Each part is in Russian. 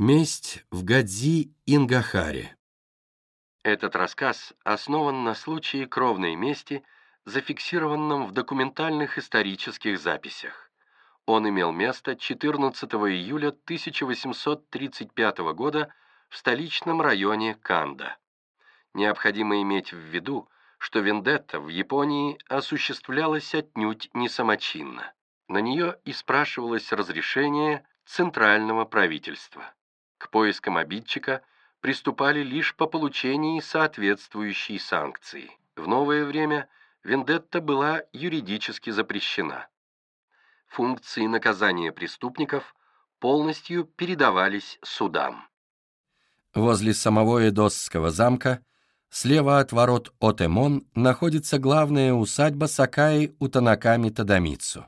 Месть в Гадзи Ингахаре. Этот рассказ основан на случае кровной мести, зафиксированном в документальных исторических записях. Он имел место 14 июля 1835 года в столичном районе Канда. Необходимо иметь в виду, что вендетта в Японии осуществлялась отнюдь не самочинно. На нее и спрашивалось разрешение центрального правительства. К поискам обидчика приступали лишь по получении соответствующей санкции. В новое время вендетта была юридически запрещена. Функции наказания преступников полностью передавались судам. Возле самого Эдосского замка Слева от ворот Отемон находится главная усадьба Сакаи Утанаками Тадамицу.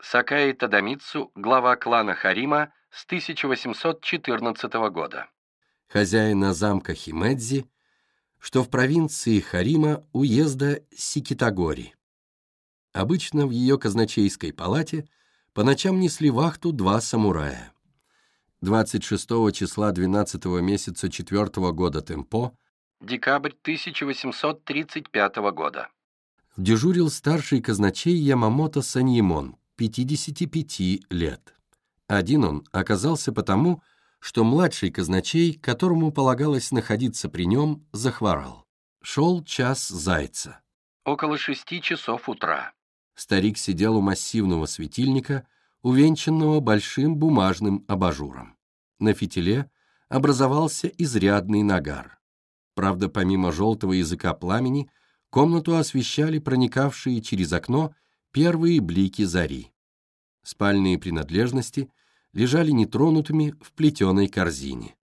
Сакаи Тадамицу – глава клана Харима с 1814 года. Хозяина замка Химедзи, что в провинции Харима уезда Сикитагори. Обычно в ее казначейской палате по ночам несли вахту два самурая. 26 числа 12 месяца 4 года Темпо – Декабрь 1835 года. Дежурил старший казначей Ямамото Саньемон, 55 лет. Один он оказался потому, что младший казначей, которому полагалось находиться при нем, захворал. Шел час зайца. Около шести часов утра. Старик сидел у массивного светильника, увенчанного большим бумажным абажуром. На фитиле образовался изрядный нагар. Правда, помимо желтого языка пламени, комнату освещали проникавшие через окно первые блики зари. Спальные принадлежности лежали нетронутыми в плетеной корзине.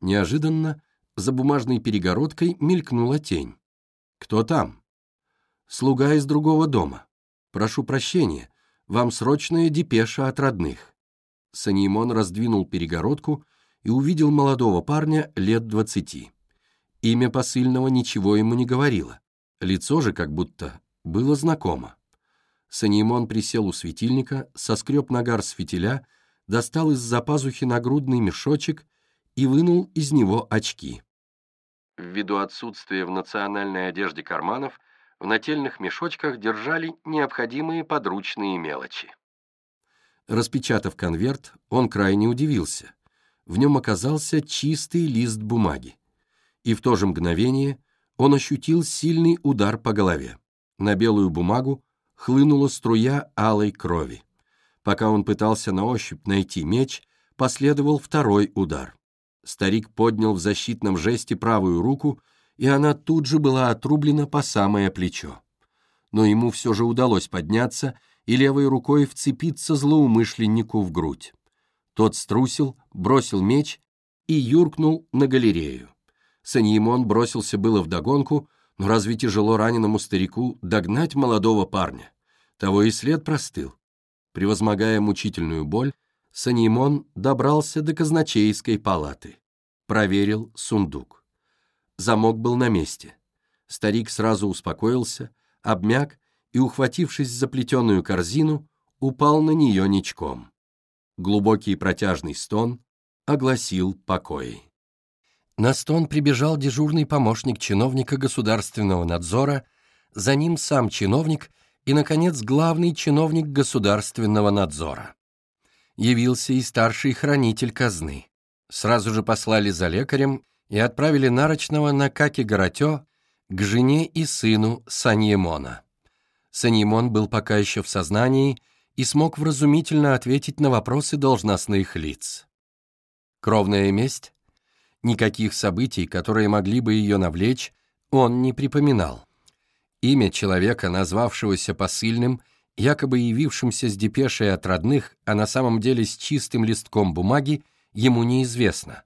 Неожиданно за бумажной перегородкой мелькнула тень. «Кто там?» «Слуга из другого дома. Прошу прощения, вам срочная депеша от родных». Санимон раздвинул перегородку и увидел молодого парня лет двадцати. Имя посыльного ничего ему не говорило. Лицо же как будто было знакомо. Санимон присел у светильника, соскреб нагар с фитиля, достал из-за пазухи нагрудный мешочек и вынул из него очки. Ввиду отсутствия в национальной одежде карманов, в нательных мешочках держали необходимые подручные мелочи. Распечатав конверт, он крайне удивился. В нем оказался чистый лист бумаги и в то же мгновение он ощутил сильный удар по голове. На белую бумагу хлынула струя алой крови. Пока он пытался на ощупь найти меч, последовал второй удар. Старик поднял в защитном жесте правую руку, и она тут же была отрублена по самое плечо. Но ему все же удалось подняться и левой рукой вцепиться злоумышленнику в грудь. Тот струсил, бросил меч и юркнул на галерею. Саньимон бросился было вдогонку, но разве тяжело раненому старику догнать молодого парня? Того и след простыл. Превозмогая мучительную боль, Саньимон добрался до казначейской палаты. Проверил сундук. Замок был на месте. Старик сразу успокоился, обмяк и, ухватившись за плетеную корзину, упал на нее ничком. Глубокий протяжный стон огласил покой. На стон прибежал дежурный помощник чиновника государственного надзора, за ним сам чиновник и, наконец, главный чиновник государственного надзора. Явился и старший хранитель казны. Сразу же послали за лекарем и отправили Нарочного на Каки-Горотё к жене и сыну Саньемона. Саньемон был пока еще в сознании и смог вразумительно ответить на вопросы должностных лиц. Кровная месть Никаких событий, которые могли бы ее навлечь, он не припоминал. Имя человека, назвавшегося посыльным, якобы явившимся с депешей от родных, а на самом деле с чистым листком бумаги, ему неизвестно.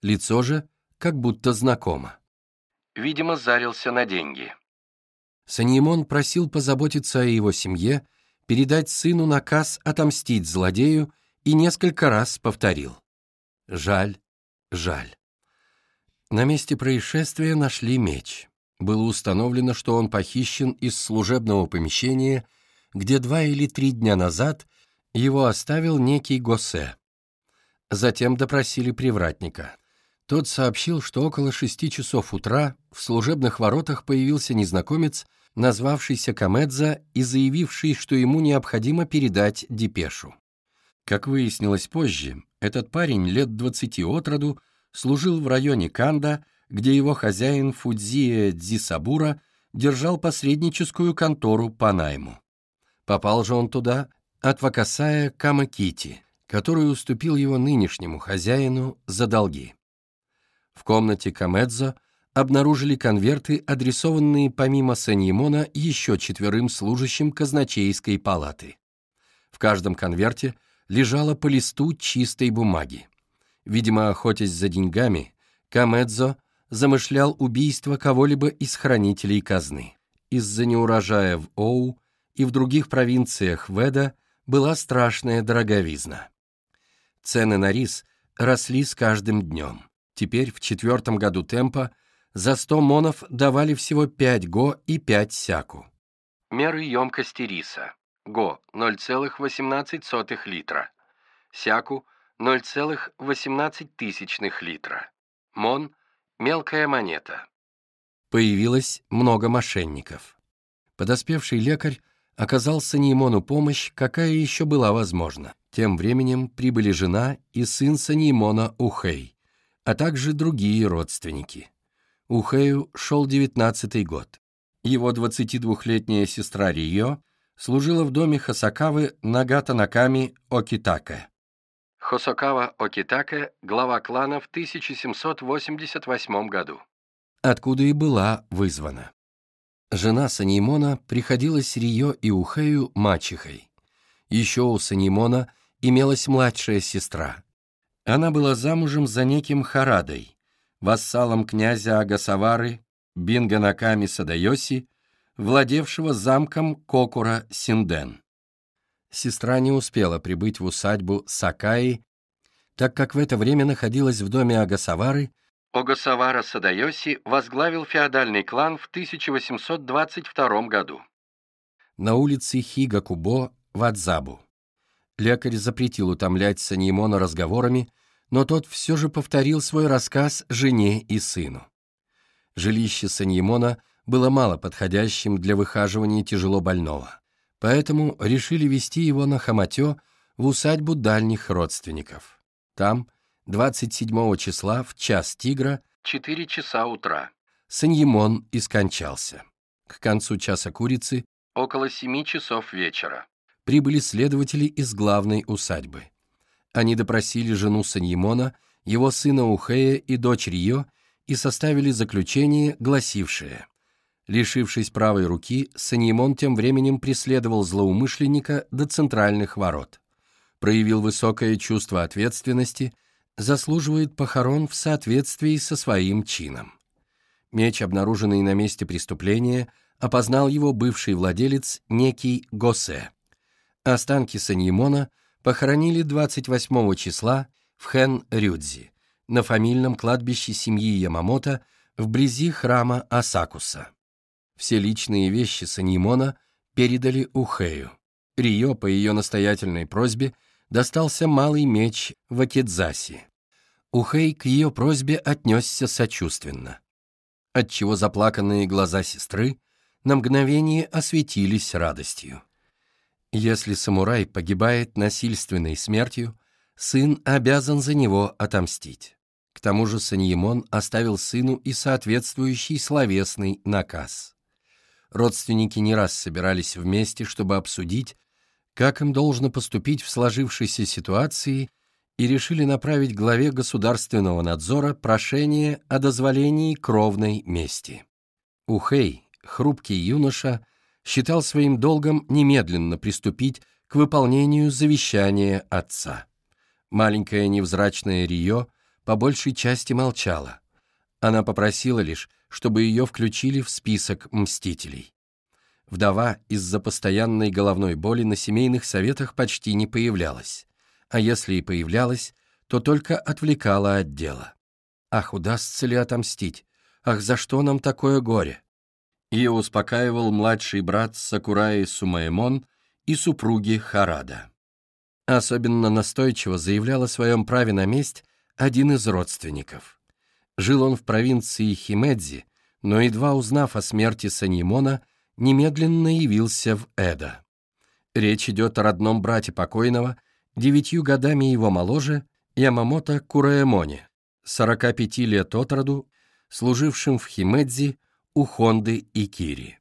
Лицо же как будто знакомо. Видимо, зарился на деньги. Саньемон просил позаботиться о его семье, передать сыну наказ отомстить злодею и несколько раз повторил. Жаль, жаль. На месте происшествия нашли меч. Было установлено, что он похищен из служебного помещения, где два или три дня назад его оставил некий Госсе. Затем допросили привратника. Тот сообщил, что около шести часов утра в служебных воротах появился незнакомец, назвавшийся Камедза и заявивший, что ему необходимо передать депешу. Как выяснилось позже, этот парень лет двадцати от роду служил в районе Канда, где его хозяин Фудзия Дзисабура держал посредническую контору по найму. Попал же он туда от Вакасая Камакити, который уступил его нынешнему хозяину за долги. В комнате Камедзо обнаружили конверты, адресованные помимо Саньемона еще четверым служащим казначейской палаты. В каждом конверте лежало по листу чистой бумаги. Видимо, охотясь за деньгами, Камедзо замышлял убийство кого-либо из хранителей казны. Из-за неурожая в Оу и в других провинциях Веда была страшная дороговизна. Цены на рис росли с каждым днем. Теперь, в четвертом году темпа, за 100 монов давали всего 5 го и 5 сяку. Меры емкости риса. Го – 0,18 литра. Сяку – 0,18 литра. Мон – мелкая монета. Появилось много мошенников. Подоспевший лекарь оказал Саньимону помощь, какая еще была возможна. Тем временем прибыли жена и сын Саньимона Ухей, а также другие родственники. Ухею шел девятнадцатый год. Его 22-летняя сестра Рио служила в доме Хасакавы Нагата Наками Окитака. Хосокава Окитака, глава клана в 1788 году. Откуда и была вызвана. Жена Санимона приходилась Рио и Ухею мачехой. Еще у Санимона имелась младшая сестра. Она была замужем за неким Харадой, вассалом князя Агасавары Бинганаками Садайоси, владевшего замком Кокура Синден. Сестра не успела прибыть в усадьбу Сакаи, так как в это время находилась в доме Агасавары Огасавара Садайоси возглавил феодальный клан в 1822 году. На улице Хига-Кубо в Адзабу. Лекарь запретил утомлять Саньемона разговорами, но тот все же повторил свой рассказ жене и сыну. Жилище Саньемона было мало подходящим для выхаживания тяжело больного, поэтому решили вести его на Хаматё в усадьбу дальних родственников. Там – 27 числа в час тигра, 4 часа утра, Саньемон и скончался. К концу часа курицы, около 7 часов вечера, прибыли следователи из главной усадьбы. Они допросили жену Саньемона, его сына Ухея и дочь Рио и составили заключение, гласившее Лишившись правой руки, Саньемон тем временем преследовал злоумышленника до центральных ворот. Проявил высокое чувство ответственности – заслуживает похорон в соответствии со своим чином. Меч, обнаруженный на месте преступления, опознал его бывший владелец, некий Госе. Останки Саньемона похоронили 28 числа в Хэн-Рюдзи, на фамильном кладбище семьи Ямамото вблизи храма Асакуса. Все личные вещи Саньемона передали Ухею. Рио, по ее настоятельной просьбе, достался малый меч в Акидзаси. Ухей к ее просьбе отнесся сочувственно, отчего заплаканные глаза сестры на мгновение осветились радостью. Если самурай погибает насильственной смертью, сын обязан за него отомстить. К тому же Саньемон оставил сыну и соответствующий словесный наказ. Родственники не раз собирались вместе, чтобы обсудить, как им должно поступить в сложившейся ситуации, и решили направить главе государственного надзора прошение о дозволении кровной мести. Ухей, хрупкий юноша, считал своим долгом немедленно приступить к выполнению завещания отца. Маленькая невзрачная Рио по большей части молчала. Она попросила лишь, чтобы ее включили в список мстителей. Вдова из-за постоянной головной боли на семейных советах почти не появлялась, а если и появлялась, то только отвлекала от дела. Ах, удастся ли отомстить? Ах, за что нам такое горе? Ее успокаивал младший брат Сакураи Сумаэмон и супруги Харада. Особенно настойчиво заявлял о своем праве на месть один из родственников. Жил он в провинции Химедзи, но, едва узнав о смерти Саньимона, немедленно явился в Эда. Речь идет о родном брате покойного, девятью годами его моложе, Ямамото Кураэмоне, 45 лет от роду, служившим в Химедзи у Хонды и Кири.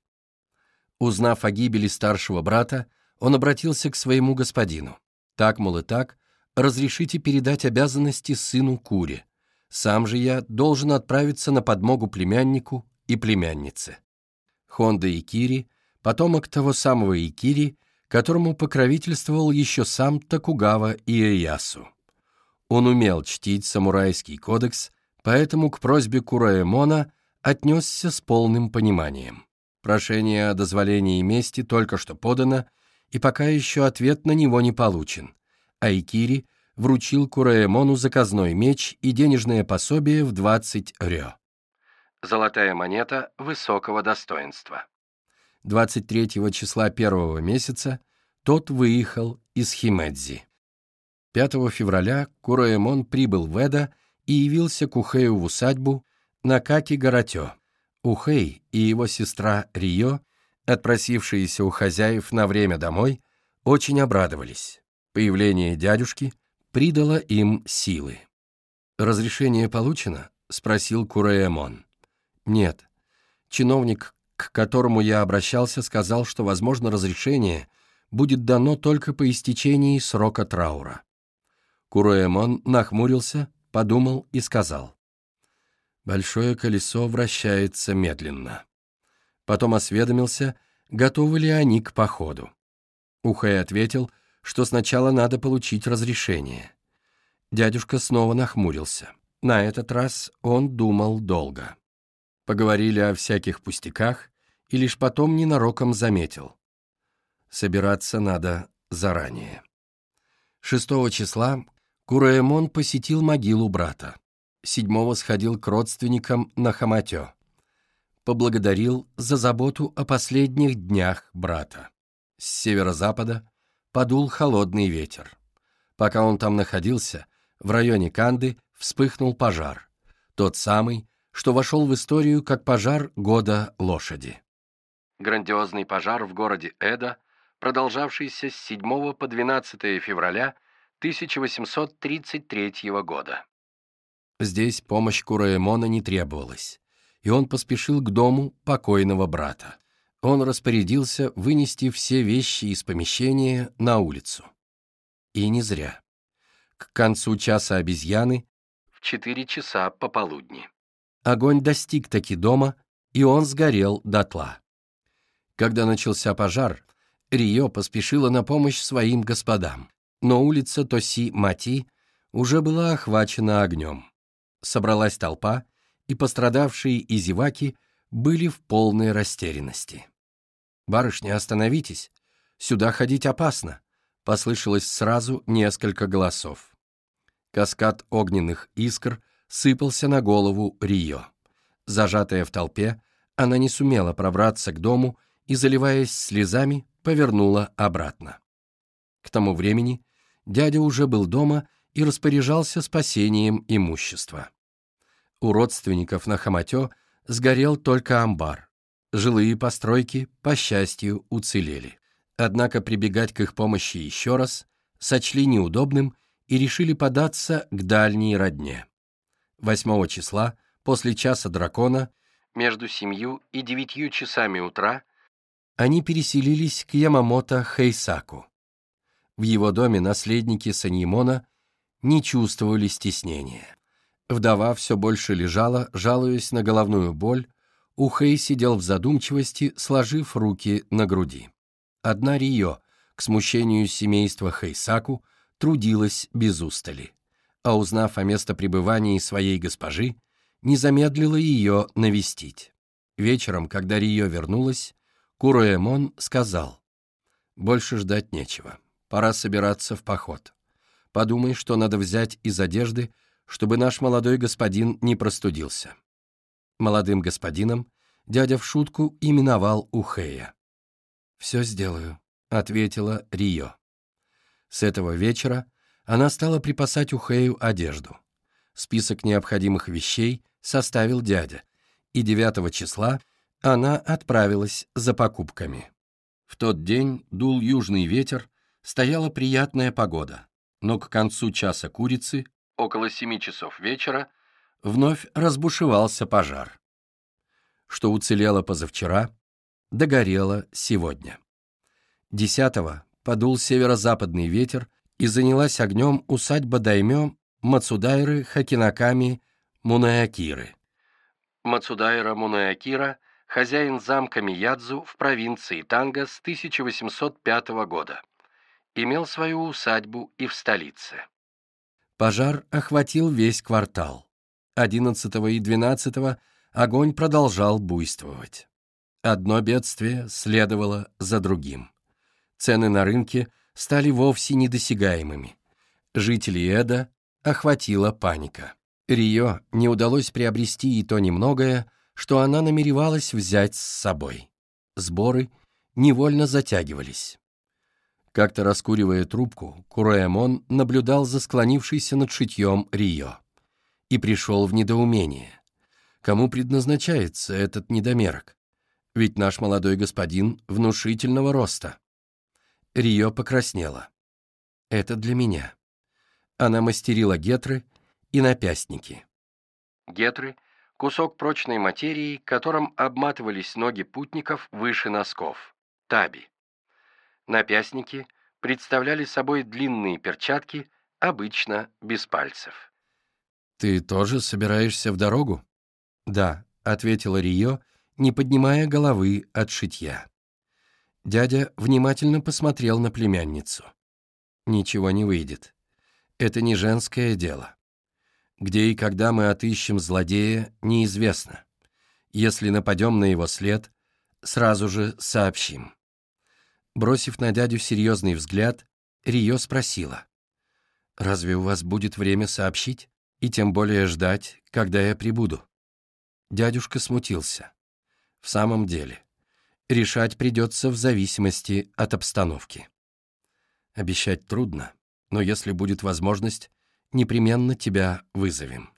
Узнав о гибели старшего брата, он обратился к своему господину. Так, мол, и так, разрешите передать обязанности сыну Куре. Сам же я должен отправиться на подмогу племяннику и племяннице. Хонда Икири, потомок того самого Икири, которому покровительствовал еще сам Токугава Иэясу. Он умел чтить самурайский кодекс, поэтому к просьбе Кураэмона отнесся с полным пониманием. Прошение о дозволении мести только что подано, и пока еще ответ на него не получен. Айкири вручил Кураэмону заказной меч и денежное пособие в 20 рё. Золотая монета высокого достоинства. 23 числа первого месяца тот выехал из Химедзи. 5 февраля Кураэмон прибыл в Эда и явился к Ухею в усадьбу на Каки-Гаратё. Ухей и его сестра Рио, отпросившиеся у хозяев на время домой, очень обрадовались. Появление дядюшки придало им силы. «Разрешение получено?» — спросил Кураэмон. «Нет. Чиновник, к которому я обращался, сказал, что, возможно, разрешение будет дано только по истечении срока траура». Кураэмон нахмурился, подумал и сказал. Большое колесо вращается медленно. Потом осведомился, готовы ли они к походу. Ухай ответил, что сначала надо получить разрешение. Дядюшка снова нахмурился. На этот раз он думал долго. Поговорили о всяких пустяках, и лишь потом ненароком заметил. Собираться надо заранее. 6 числа Кураэмон посетил могилу брата. Седьмого сходил к родственникам на Хаматё. Поблагодарил за заботу о последних днях брата. С северо-запада подул холодный ветер. Пока он там находился, в районе Канды вспыхнул пожар. Тот самый, что вошел в историю как пожар года лошади. Грандиозный пожар в городе Эда, продолжавшийся с 7 по 12 февраля 1833 года. Здесь помощь Кураэмона не требовалась, и он поспешил к дому покойного брата он распорядился вынести все вещи из помещения на улицу. И не зря. К концу часа обезьяны в четыре часа пополудни. Огонь достиг таки дома, и он сгорел дотла. Когда начался пожар, Рио поспешила на помощь своим господам, но улица Тоси-Мати уже была охвачена огнем. Собралась толпа, и пострадавшие и зеваки были в полной растерянности. «Барышня, остановитесь! Сюда ходить опасно!» Послышалось сразу несколько голосов. Каскад огненных искр сыпался на голову Рио. Зажатая в толпе, она не сумела пробраться к дому и, заливаясь слезами, повернула обратно. К тому времени дядя уже был дома и распоряжался спасением имущества. У родственников на Хаматё сгорел только амбар. Жилые постройки, по счастью, уцелели. Однако прибегать к их помощи еще раз сочли неудобным и решили податься к дальней родне. 8 числа, после часа дракона, между семью и девятью часами утра, они переселились к Ямамото Хейсаку. В его доме наследники Саньимона не чувствовали стеснения. Вдова все больше лежала, жалуясь на головную боль, Ухэй сидел в задумчивости, сложив руки на груди. Одна Рио, к смущению семейства Хэйсаку, трудилась без устали, а узнав о местопребывании своей госпожи, не замедлила ее навестить. Вечером, когда Рио вернулась, Куруэмон сказал, «Больше ждать нечего, пора собираться в поход. Подумай, что надо взять из одежды, чтобы наш молодой господин не простудился. Молодым господином дядя в шутку именовал Ухея. «Все сделаю», — ответила Рио. С этого вечера она стала припасать у Хэю одежду. Список необходимых вещей составил дядя, и 9 числа она отправилась за покупками. В тот день дул южный ветер, стояла приятная погода, но к концу часа курицы, около семи часов вечера, вновь разбушевался пожар. Что уцелело позавчера, догорело сегодня. Десятого подул северо-западный ветер, и занялась огнем усадьба Даймё Мацудайры Хакинаками Мунаякиры. Мацудайра Мунаякира – хозяин замка Миядзу в провинции Танга с 1805 года. Имел свою усадьбу и в столице. Пожар охватил весь квартал. 11 и 12 огонь продолжал буйствовать. Одно бедствие следовало за другим. Цены на рынке стали вовсе недосягаемыми. Жителей Эда охватила паника. Рио не удалось приобрести и то немногое, что она намеревалась взять с собой. Сборы невольно затягивались. Как-то раскуривая трубку, Кураэмон наблюдал за склонившейся над шитьем Рио и пришел в недоумение. Кому предназначается этот недомерок? Ведь наш молодой господин внушительного роста. Рио покраснела. Это для меня. Она мастерила гетры и напястники. Гетры — кусок прочной материи, которым обматывались ноги путников выше носков. Таби. Напястники представляли собой длинные перчатки, обычно без пальцев. «Ты тоже собираешься в дорогу?» «Да», — ответила Рио, не поднимая головы от шитья. Дядя внимательно посмотрел на племянницу. «Ничего не выйдет. Это не женское дело. Где и когда мы отыщем злодея, неизвестно. Если нападем на его след, сразу же сообщим». Бросив на дядю серьезный взгляд, Рио спросила. «Разве у вас будет время сообщить? И тем более ждать, когда я прибуду?» Дядюшка смутился. «В самом деле, решать придется в зависимости от обстановки. Обещать трудно, но если будет возможность, непременно тебя вызовем.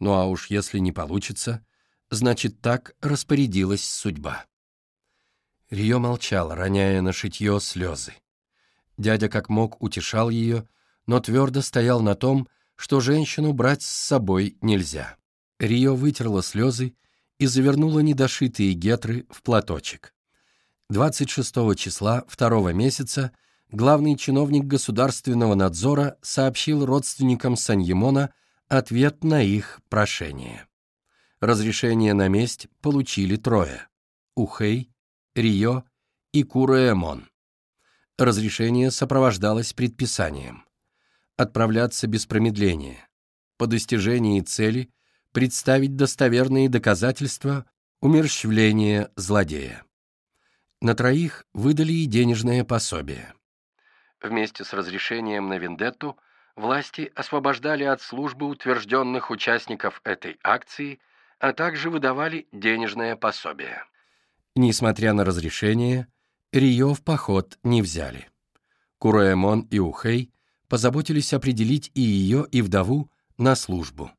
Ну а уж если не получится, значит так распорядилась судьба. Рио молчал, роняя на шитье слезы. Дядя как мог утешал ее, но твердо стоял на том, что женщину брать с собой нельзя. Рио вытерла слезы и завернула недошитые гетры в платочек. 26 числа второго месяца главный чиновник государственного надзора сообщил родственникам Саньемона ответ на их прошение. Разрешение на месть получили трое – Ухей, Рио и Кураэмон. Разрешение сопровождалось предписанием отправляться без промедления, по достижении цели представить достоверные доказательства умерщвления злодея. На троих выдали и денежное пособие. Вместе с разрешением на вендетту власти освобождали от службы утвержденных участников этой акции, а также выдавали денежное пособие. Несмотря на разрешение, Рио в поход не взяли. Кураэмон и Ухей позаботились определить и ее, и вдову на службу.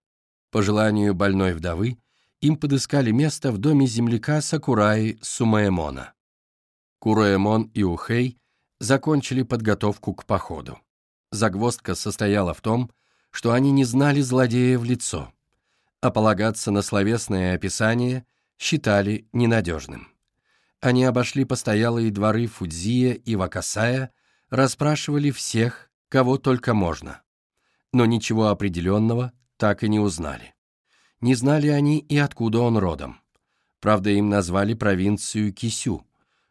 По желанию больной вдовы им подыскали место в доме земляка Сакураи Сумаэмона. Кураэмон и Ухей закончили подготовку к походу. Загвоздка состояла в том, что они не знали злодея в лицо, а полагаться на словесное описание считали ненадежным. Они обошли постоялые дворы Фудзия и Вакасая, расспрашивали всех, кого только можно. Но ничего определенного так и не узнали. Не знали они и откуда он родом. Правда, им назвали провинцию Кисю,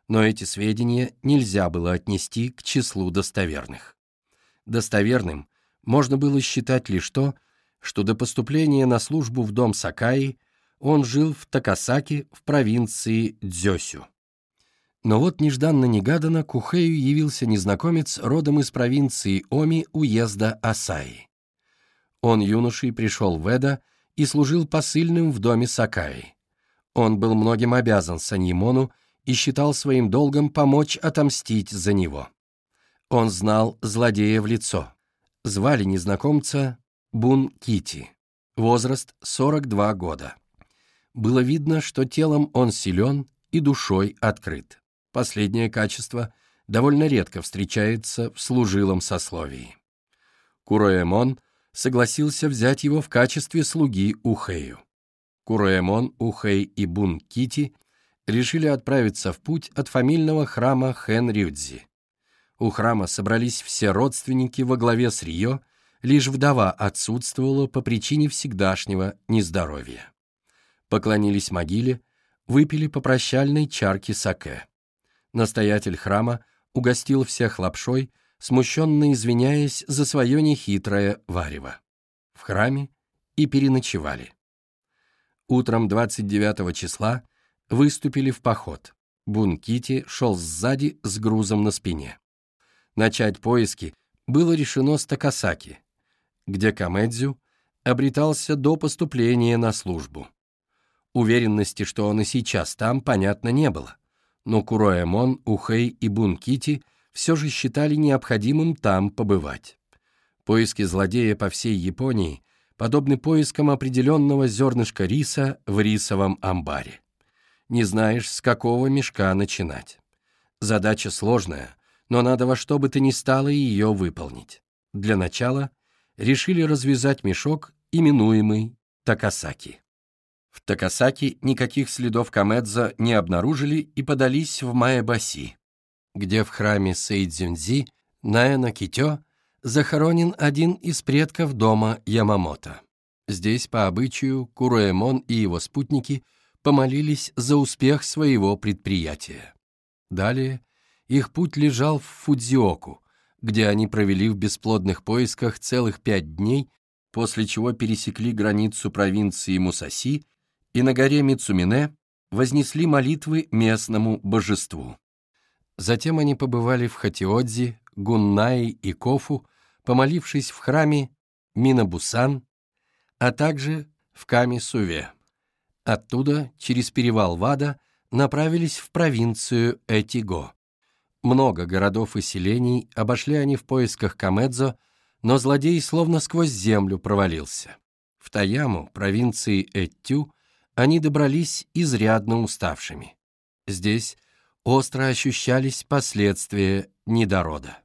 но эти сведения нельзя было отнести к числу достоверных. Достоверным можно было считать лишь то, что до поступления на службу в дом Сакаи он жил в Такасаке в провинции Дзёсю. Но вот нежданно-негаданно к Ухею явился незнакомец родом из провинции Оми уезда Асаи. Он юношей пришел в Эда и служил посыльным в доме Сакаи. Он был многим обязан Саньимону и считал своим долгом помочь отомстить за него. Он знал злодея в лицо. Звали незнакомца Бун Кити. Возраст 42 года. Было видно, что телом он силен и душой открыт. Последнее качество довольно редко встречается в служилом сословии. Куроэмон согласился взять его в качестве слуги Ухею. Куроэмон, Ухей и Бун Кити решили отправиться в путь от фамильного храма Хэн Рюдзи. У храма собрались все родственники во главе с Рио, лишь вдова отсутствовала по причине всегдашнего нездоровья. Поклонились могиле, выпили по прощальной чарке саке. Настоятель храма угостил всех лапшой, смущенно извиняясь за свое нехитрое варево. В храме и переночевали. Утром 29 числа выступили в поход. Бункити шел сзади с грузом на спине. Начать поиски было решено с Такасаки, где Камэдзю обретался до поступления на службу. Уверенности, что он и сейчас там, понятно не было, но Куроэмон, Ухэй и Бункити все же считали необходимым там побывать. Поиски злодея по всей Японии подобны поискам определенного зернышка риса в рисовом амбаре не знаешь, с какого мешка начинать. Задача сложная, но надо во что бы то ни стало ее выполнить. Для начала решили развязать мешок, именуемый Такасаки. В Такасаки никаких следов Камедза не обнаружили и подались в Маэбаси, где в храме Сейдзюнзи Наэна Китё захоронен один из предков дома Ямамото. Здесь, по обычаю, Куруэмон и его спутники – помолились за успех своего предприятия. Далее их путь лежал в Фудзиоку, где они провели в бесплодных поисках целых пять дней, после чего пересекли границу провинции Мусаси и на горе Мицумине вознесли молитвы местному божеству. Затем они побывали в Хатиодзи, Гуннаи и Кофу, помолившись в храме Минабусан, а также в Ками-Суве. Оттуда, через перевал Вада, направились в провинцию Этиго. Много городов и селений обошли они в поисках Камедзо, но злодей словно сквозь землю провалился. В Таяму, провинции Эттю, они добрались изрядно уставшими. Здесь остро ощущались последствия недорода.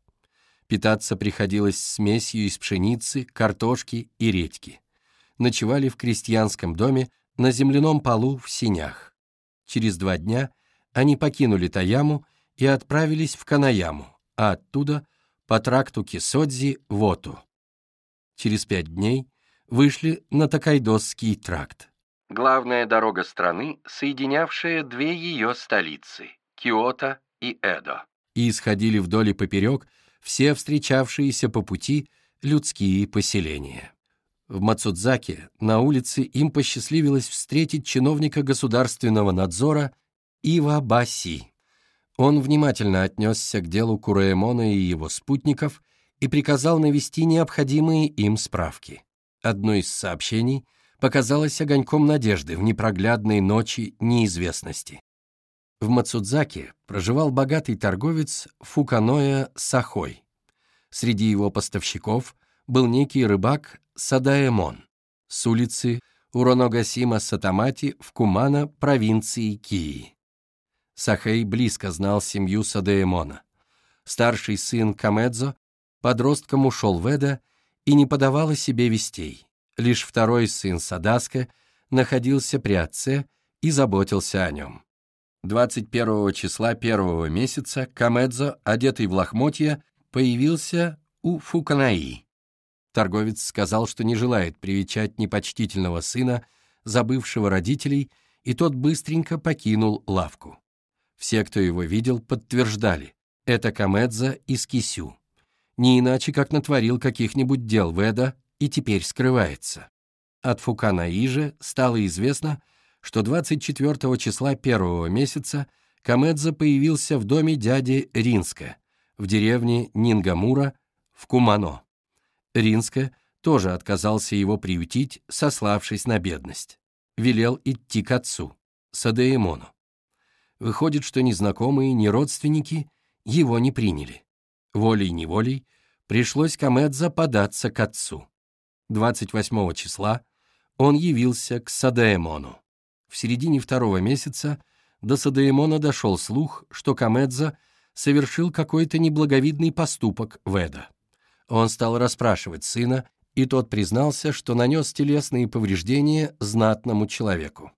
Питаться приходилось смесью из пшеницы, картошки и редьки. Ночевали в крестьянском доме на земляном полу в синях. Через два дня они покинули Таяму и отправились в Канаяму, а оттуда по тракту Кисодзи в Оту. Через пять дней вышли на Такайдосский тракт. Главная дорога страны, соединявшая две ее столицы – Киото и Эдо. И исходили вдоль и поперек все встречавшиеся по пути людские поселения. В Мацудзаке на улице им посчастливилось встретить чиновника государственного надзора Ива Баси. Он внимательно отнесся к делу Кураэмона и его спутников и приказал навести необходимые им справки. Одно из сообщений показалось огоньком надежды в непроглядной ночи неизвестности. В Мацудзаке проживал богатый торговец Фуканоя Сахой. Среди его поставщиков был некий рыбак Садаэмон с улицы Уроногасима Сатамати в Кумана, провинции Кии. Сахей близко знал семью Садаэмона. Старший сын Камедзо подростком ушел в Эда и не подавал о себе вестей. Лишь второй сын Садаска находился при отце и заботился о нем. 21 числа первого месяца Камедзо, одетый в лохмотья, появился у Фуканаи. Торговец сказал, что не желает привечать непочтительного сына, забывшего родителей, и тот быстренько покинул лавку. Все, кто его видел, подтверждали — это Камедза из Кисю. Не иначе, как натворил каких-нибудь дел Веда и теперь скрывается. От Фукана Иже стало известно, что 24 числа первого месяца Камедза появился в доме дяди Ринска в деревне Нингамура в Кумано. Ринска тоже отказался его приютить, сославшись на бедность. Велел идти к отцу, Садеэмону. Выходит, что ни знакомые, ни родственники его не приняли. Волей-неволей пришлось Камедза податься к отцу. 28 числа он явился к Садаэмону. В середине второго месяца до Садаэмона дошел слух, что Камедза совершил какой-то неблаговидный поступок в Эда. Он стал расспрашивать сына, и тот признался, что нанес телесные повреждения знатному человеку.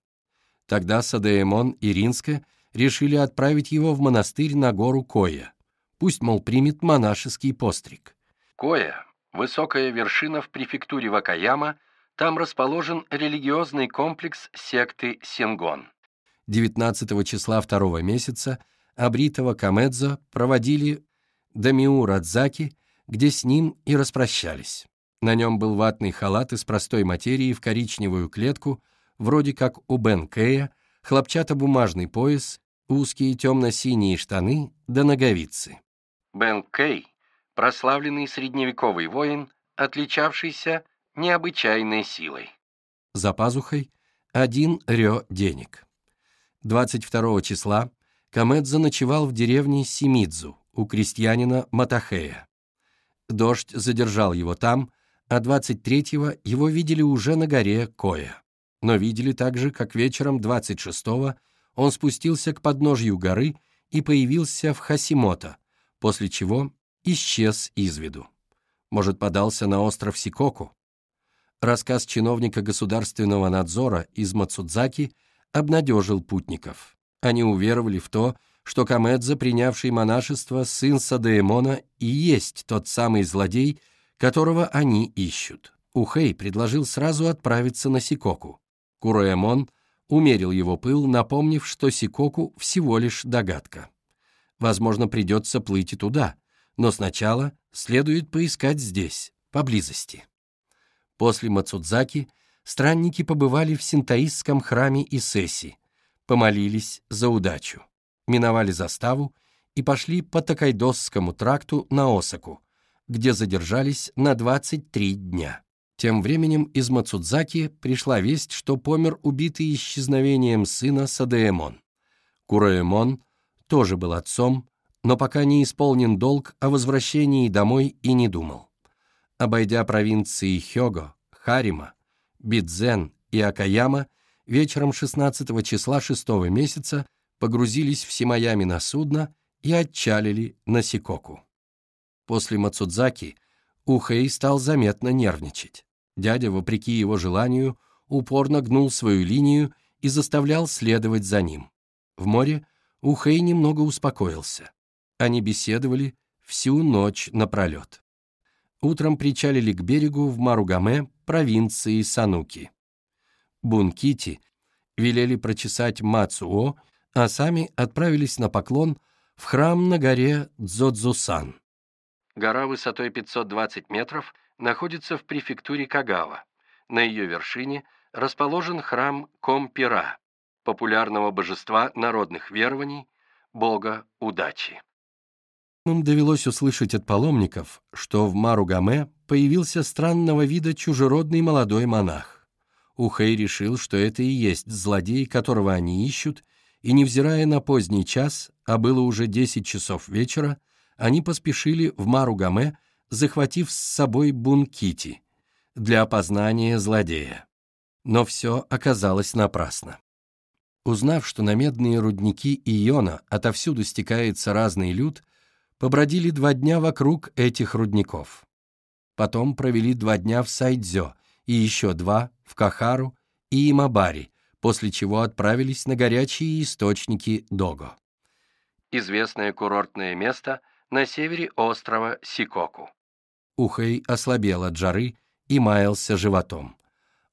Тогда Садаэмон и Ринска решили отправить его в монастырь на гору Коя. Пусть, мол, примет монашеский постриг. Коя – высокая вершина в префектуре Вакаяма, там расположен религиозный комплекс секты Сингон. 19 числа второго месяца Абритова Камедзо проводили до Миурадзаки, где с ним и распрощались. На нем был ватный халат из простой материи в коричневую клетку, вроде как у Бен Кэя, хлопчатобумажный пояс, узкие темно-синие штаны да ноговицы. Бен Кэй – прославленный средневековый воин, отличавшийся необычайной силой. За пазухой один рё денег. 22 числа Камедза ночевал в деревне Симидзу у крестьянина Матахея. Дождь задержал его там, а 23-го его видели уже на горе Коя. Но видели также, как вечером 26-го он спустился к подножью горы и появился в Хасимото, после чего исчез из виду. Может, подался на остров Сикоку? Рассказ чиновника государственного надзора из Мацудзаки обнадежил путников. Они уверовали в то, что Камедзе, принявший монашество, сын Садаэмона, и есть тот самый злодей, которого они ищут. Ухей предложил сразу отправиться на Сикоку. Куроэмон умерил его пыл, напомнив, что Сикоку всего лишь догадка. Возможно, придется плыть и туда, но сначала следует поискать здесь, поблизости. После Мацудзаки странники побывали в синтаистском храме Исеси, помолились за удачу, миновали заставу и пошли по Такайдосскому тракту на Осаку, где задержались на 23 дня. Тем временем из Мацудзаки пришла весть, что помер убитый исчезновением сына Садаэмон. Кураэмон тоже был отцом, но пока не исполнен долг о возвращении домой и не думал. Обойдя провинции Хёго, Харима, Бидзен и Акаяма, вечером 16 числа 6 месяца погрузились в Симаями на судно и отчалили на Сикоку. После Мацудзаки Ухэй стал заметно нервничать. Дядя, вопреки его желанию, упорно гнул свою линию и заставлял следовать за ним. В море Ухэй немного успокоился. Они беседовали всю ночь напролет. Утром причалили к берегу в Маругаме, провинции Сануки. Бункити велели прочесать Мацуо, а сами отправились на поклон в храм на горе Дзодзусан. Гора высотой 520 метров находится в префектуре Кагава. На ее вершине расположен храм Компира, популярного божества народных верований, бога удачи. Им довелось услышать от паломников, что в Маругаме появился странного вида чужеродный молодой монах. Ухэй решил, что это и есть злодей, которого они ищут, и, невзирая на поздний час, а было уже 10 часов вечера, они поспешили в Маругаме, захватив с собой Бункити для опознания злодея. Но все оказалось напрасно. Узнав, что на медные рудники Иона отовсюду стекается разный люд, побродили два дня вокруг этих рудников. Потом провели два дня в Сайдзё и еще два в Кахару и Имабари, после чего отправились на горячие источники Дого. Известное курортное место – на севере острова Сикоку. Ухэй ослабел от жары и маялся животом.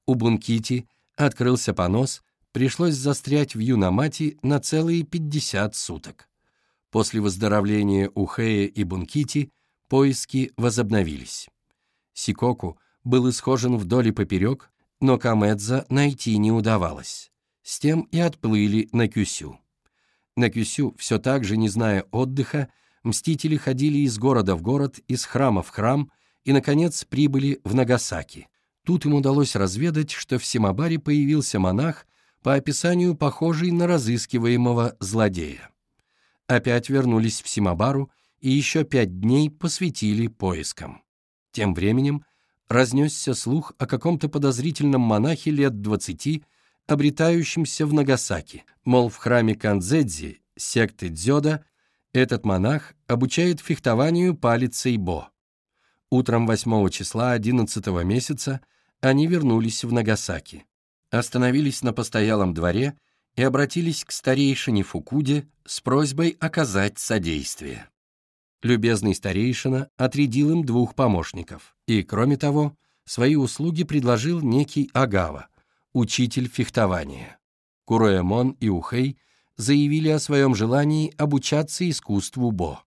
У Бункити открылся понос, пришлось застрять в Юнамати на целые 50 суток. После выздоровления Ухэя и Бункити поиски возобновились. Сикоку был исхожен вдоль и поперек, но Камедза найти не удавалось. С тем и отплыли на Кюсю. На Кюсю, все так же не зная отдыха, мстители ходили из города в город, из храма в храм и, наконец, прибыли в Нагасаки. Тут им удалось разведать, что в Симабаре появился монах, по описанию похожий на разыскиваемого злодея. Опять вернулись в Симабару и еще пять дней посвятили поискам. Тем временем разнесся слух о каком-то подозрительном монахе лет двадцати, обретающемся в Нагасаки, мол, в храме Канзэдзи, секты Дзёда, этот монах обучает фехтованию палицей Бо. Утром 8 числа 11 месяца они вернулись в Нагасаки, остановились на постоялом дворе и обратились к старейшине Фукуде с просьбой оказать содействие. Любезный старейшина отрядил им двух помощников и, кроме того, свои услуги предложил некий Агава, учитель фехтования. Куроэмон и Ухей заявили о своем желании обучаться искусству Бо.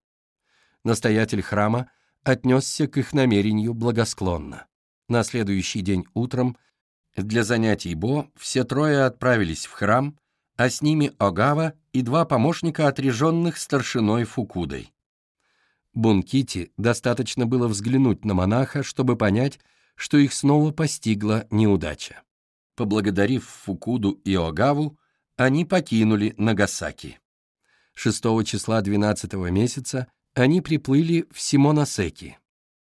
Настоятель храма отнесся к их намерению благосклонно. На следующий день утром для занятий Бо все трое отправились в храм, а с ними Огава и два помощника, отряженных старшиной Фукудой. Бункити достаточно было взглянуть на монаха, чтобы понять, что их снова постигла неудача. Поблагодарив Фукуду и Огаву, они покинули Нагасаки. 6 числа 12 месяца они приплыли в Симоносеки.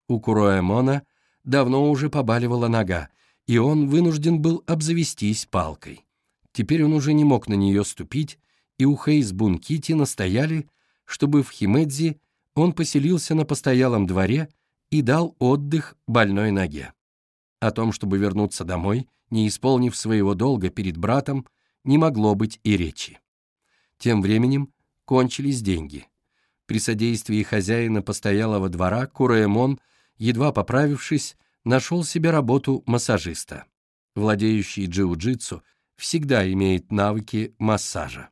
У Куроэмона давно уже побаливала нога, и он вынужден был обзавестись палкой. Теперь он уже не мог на нее ступить, и у Хейс Бункити настояли, чтобы в Химедзи он поселился на постоялом дворе и дал отдых больной ноге. О том, чтобы вернуться домой, не исполнив своего долга перед братом, не могло быть и речи. Тем временем кончились деньги. При содействии хозяина постоялого двора Кураэмон, едва поправившись, нашел себе работу массажиста. Владеющий джиу-джитсу всегда имеет навыки массажа.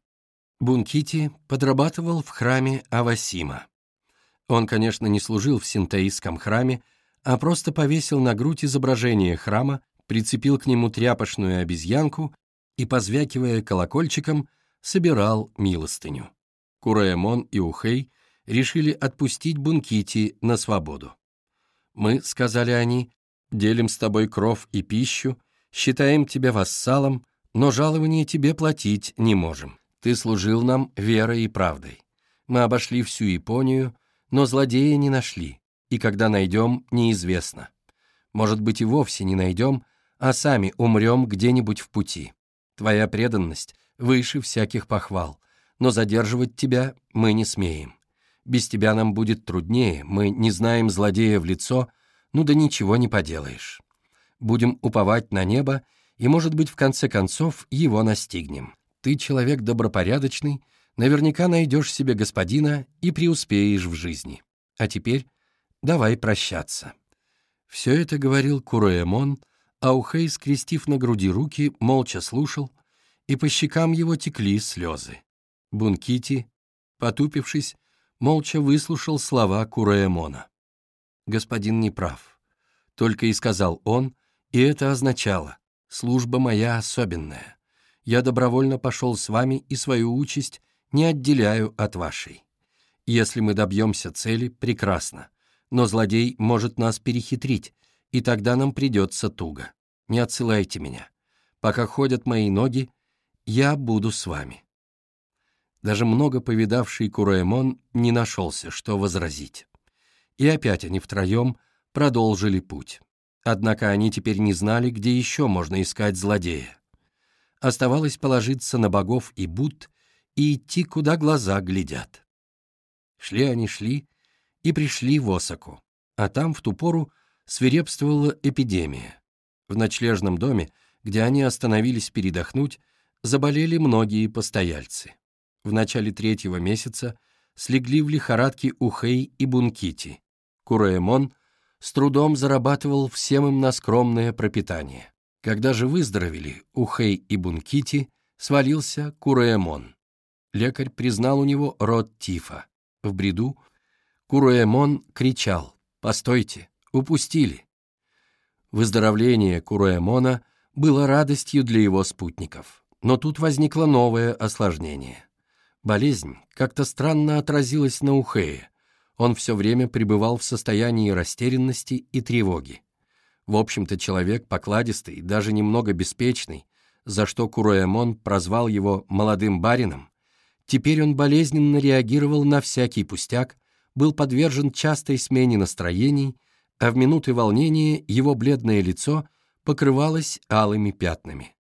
Бункити подрабатывал в храме Авасима. Он, конечно, не служил в синтаистском храме, а просто повесил на грудь изображение храма, прицепил к нему тряпочную обезьянку и, позвякивая колокольчиком, собирал милостыню. Кураэмон и Ухей решили отпустить Бункити на свободу. «Мы, — сказали они, — делим с тобой кров и пищу, считаем тебя вассалом, но жалование тебе платить не можем. Ты служил нам верой и правдой. Мы обошли всю Японию, но злодея не нашли, и когда найдем, неизвестно. Может быть, и вовсе не найдем, а сами умрем где-нибудь в пути. Твоя преданность выше всяких похвал, но задерживать тебя мы не смеем. Без тебя нам будет труднее, мы не знаем злодея в лицо, ну да ничего не поделаешь. Будем уповать на небо, и, может быть, в конце концов его настигнем. Ты человек добропорядочный, наверняка найдешь себе господина и преуспеешь в жизни. А теперь давай прощаться». Все это говорил Куроэмон, а Ухей, скрестив на груди руки, молча слушал, и по щекам его текли слезы. Бункити, потупившись, молча выслушал слова Кураэмона. «Господин не прав», — только и сказал он, и это означало «служба моя особенная. Я добровольно пошел с вами и свою участь не отделяю от вашей. Если мы добьемся цели, прекрасно, но злодей может нас перехитрить, и тогда нам придется туго. Не отсылайте меня. Пока ходят мои ноги, я буду с вами». Даже много повидавший Кураэмон не нашелся, что возразить. И опять они втроем продолжили путь. Однако они теперь не знали, где еще можно искать злодея. Оставалось положиться на богов и Будд и идти, куда глаза глядят. Шли они шли и пришли в Осаку, а там в ту пору свирепствовала эпидемия. В ночлежном доме, где они остановились передохнуть, заболели многие постояльцы в начале третьего месяца слегли в лихорадке Ухей и Бункити. Кураэмон с трудом зарабатывал всем им на скромное пропитание. Когда же выздоровели Ухей и Бункити, свалился Кураэмон. Лекарь признал у него род тифа. В бреду Кураэмон кричал «Постойте, упустили!». Выздоровление Кураэмона было радостью для его спутников. Но тут возникло новое осложнение. Болезнь как-то странно отразилась на Ухее. Он все время пребывал в состоянии растерянности и тревоги. В общем-то, человек покладистый, даже немного беспечный, за что Куроэмон прозвал его «молодым барином», теперь он болезненно реагировал на всякий пустяк, был подвержен частой смене настроений, а в минуты волнения его бледное лицо покрывалось алыми пятнами.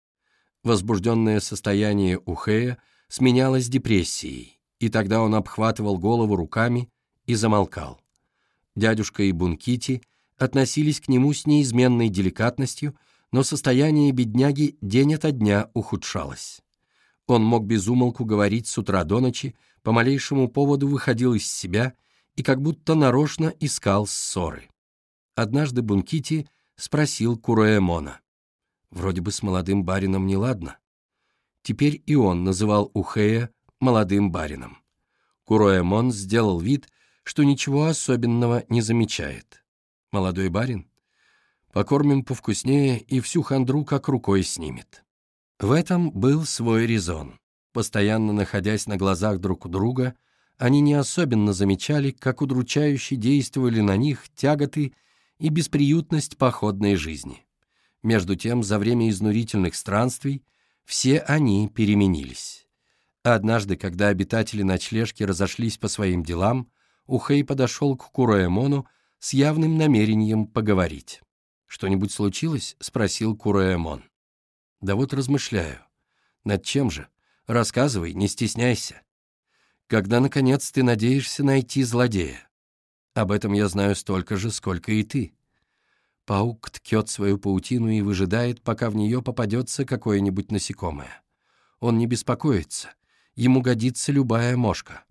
Возбужденное состояние Ухея сменялось депрессией, и тогда он обхватывал голову руками и замолкал. Дядюшка и Бункити относились к нему с неизменной деликатностью, но состояние бедняги день ото дня ухудшалось. Он мог безумолку говорить с утра до ночи, по малейшему поводу выходил из себя и как будто нарочно искал ссоры. Однажды Бункити спросил Куроэмона. Вроде бы с молодым барином неладно. Теперь и он называл Ухея молодым барином. Куроэмон сделал вид, что ничего особенного не замечает. Молодой барин? Покормим повкуснее и всю хандру как рукой снимет. В этом был свой резон. Постоянно находясь на глазах друг у друга, они не особенно замечали, как удручающе действовали на них тяготы и бесприютность походной жизни. Между тем, за время изнурительных странствий все они переменились. Однажды, когда обитатели ночлежки разошлись по своим делам, Ухей подошел к Куроэмону с явным намерением поговорить. «Что-нибудь случилось?» — спросил Куроэмон. «Да вот размышляю. Над чем же? Рассказывай, не стесняйся. Когда, наконец, ты надеешься найти злодея? Об этом я знаю столько же, сколько и ты. Паук ткет свою паутину и выжидает, пока в нее попадется какое-нибудь насекомое. Он не беспокоится, ему годится любая мошка.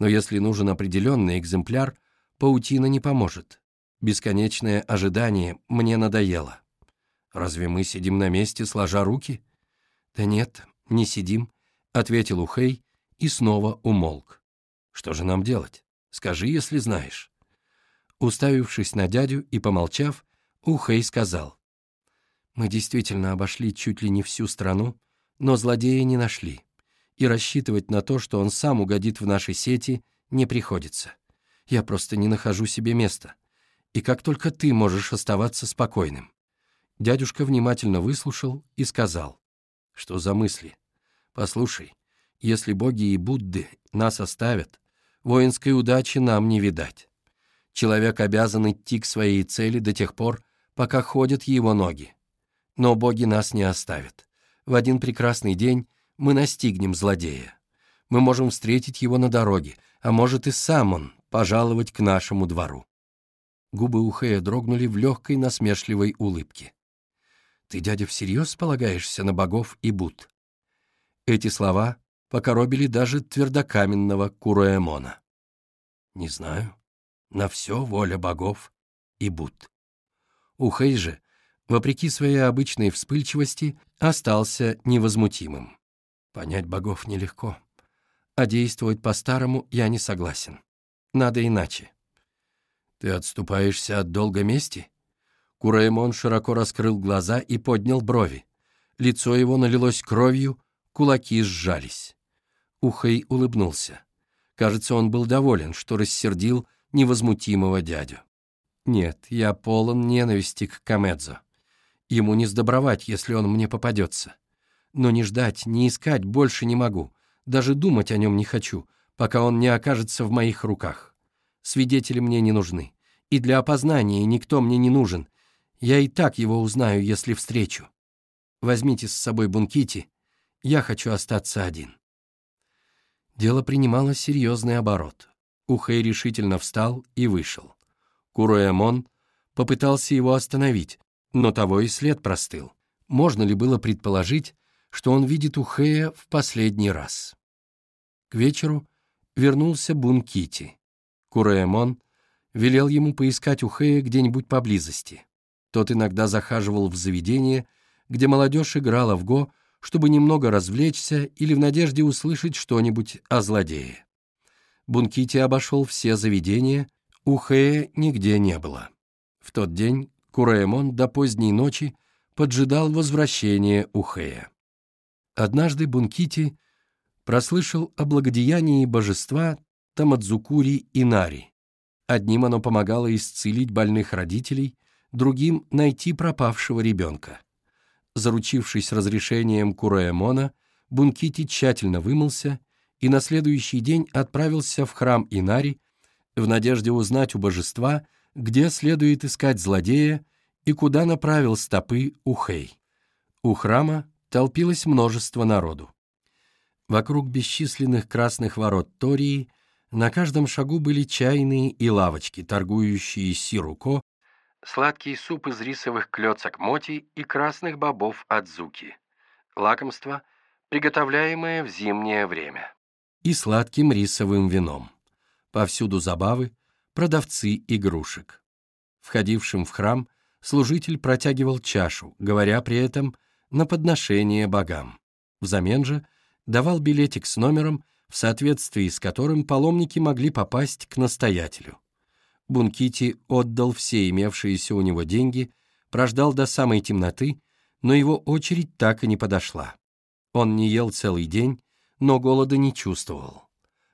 Но если нужен определенный экземпляр, паутина не поможет. Бесконечное ожидание мне надоело. Разве мы сидим на месте, сложа руки? Да нет, не сидим, — ответил Ухей и снова умолк. Что же нам делать? Скажи, если знаешь. Уставившись на дядю и помолчав, Ухей сказал. Мы действительно обошли чуть ли не всю страну, но злодея не нашли и рассчитывать на то, что он сам угодит в наши сети, не приходится. Я просто не нахожу себе места. И как только ты можешь оставаться спокойным. Дядюшка внимательно выслушал и сказал, что за мысли. Послушай, если боги и Будды нас оставят, воинской удачи нам не видать. Человек обязан идти к своей цели до тех пор, пока ходят его ноги. Но боги нас не оставят. В один прекрасный день мы настигнем злодея. Мы можем встретить его на дороге, а может и сам он пожаловать к нашему двору». Губы Ухея дрогнули в легкой насмешливой улыбке. «Ты, дядя, всерьез полагаешься на богов и Буд?» Эти слова покоробили даже твердокаменного Куруэмона. «Не знаю. На все воля богов и Буд». Ухей же, вопреки своей обычной вспыльчивости, остался невозмутимым. Понять богов нелегко. А действовать по-старому я не согласен. Надо иначе. Ты отступаешься от долга мести? Кураэмон широко раскрыл глаза и поднял брови. Лицо его налилось кровью, кулаки сжались. Ухой улыбнулся. Кажется, он был доволен, что рассердил невозмутимого дядю. Нет, я полон ненависти к Камедзо. Ему не сдобровать, если он мне попадется. Но не ждать, не искать больше не могу. Даже думать о нем не хочу, пока он не окажется в моих руках. Свидетели мне не нужны. И для опознания никто мне не нужен. Я и так его узнаю, если встречу. Возьмите с собой Бункити. Я хочу остаться один. Дело принимало серьезный оборот. Ухэй решительно встал и вышел. Куруэмон попытался его остановить, но того и след простыл. Можно ли было предположить, что он видит Ухея в последний раз. К вечеру вернулся Бункити. Кураэмон велел ему поискать Ухея где-нибудь поблизости. Тот иногда захаживал в заведение, где молодежь играла в го, чтобы немного развлечься или в надежде услышать что-нибудь о злодее. Бункити обошел все заведения, Ухея нигде не было. В тот день Кураэмон до поздней ночи поджидал возвращения Ухея. Однажды Бункити прослышал о благодеянии божества Тамадзукури Инари. Одним оно помогало исцелить больных родителей, другим — найти пропавшего ребенка. Заручившись разрешением Кураэмона, Бункити тщательно вымылся и на следующий день отправился в храм Инари, в надежде узнать у божества, где следует искать злодея и куда направил стопы Ухей. У храма толпилось множество народу. Вокруг бесчисленных красных ворот Тории на каждом шагу были чайные и лавочки, торгующие сируко, сладкий суп из рисовых клёцок моти и красных бобов адзуки, лакомство, приготовляемое в зимнее время, и сладким рисовым вином. Повсюду забавы, продавцы игрушек. Входившим в храм служитель протягивал чашу, говоря при этом на подношение богам. Взамен же давал билетик с номером, в соответствии с которым паломники могли попасть к настоятелю. Бункити отдал все имевшиеся у него деньги, прождал до самой темноты, но его очередь так и не подошла. Он не ел целый день, но голода не чувствовал.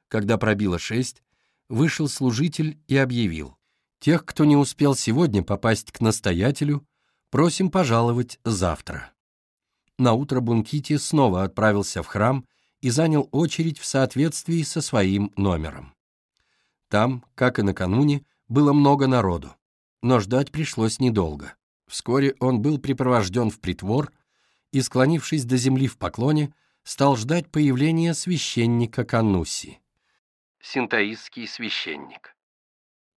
Когда пробило шесть, вышел служитель и объявил, «Тех, кто не успел сегодня попасть к настоятелю, просим пожаловать завтра». Наутро Бункити снова отправился в храм и занял очередь в соответствии со своим номером. Там, как и накануне, было много народу, но ждать пришлось недолго. Вскоре он был припровожден в притвор и, склонившись до земли в поклоне, стал ждать появления священника Кануси. Синтаистский священник.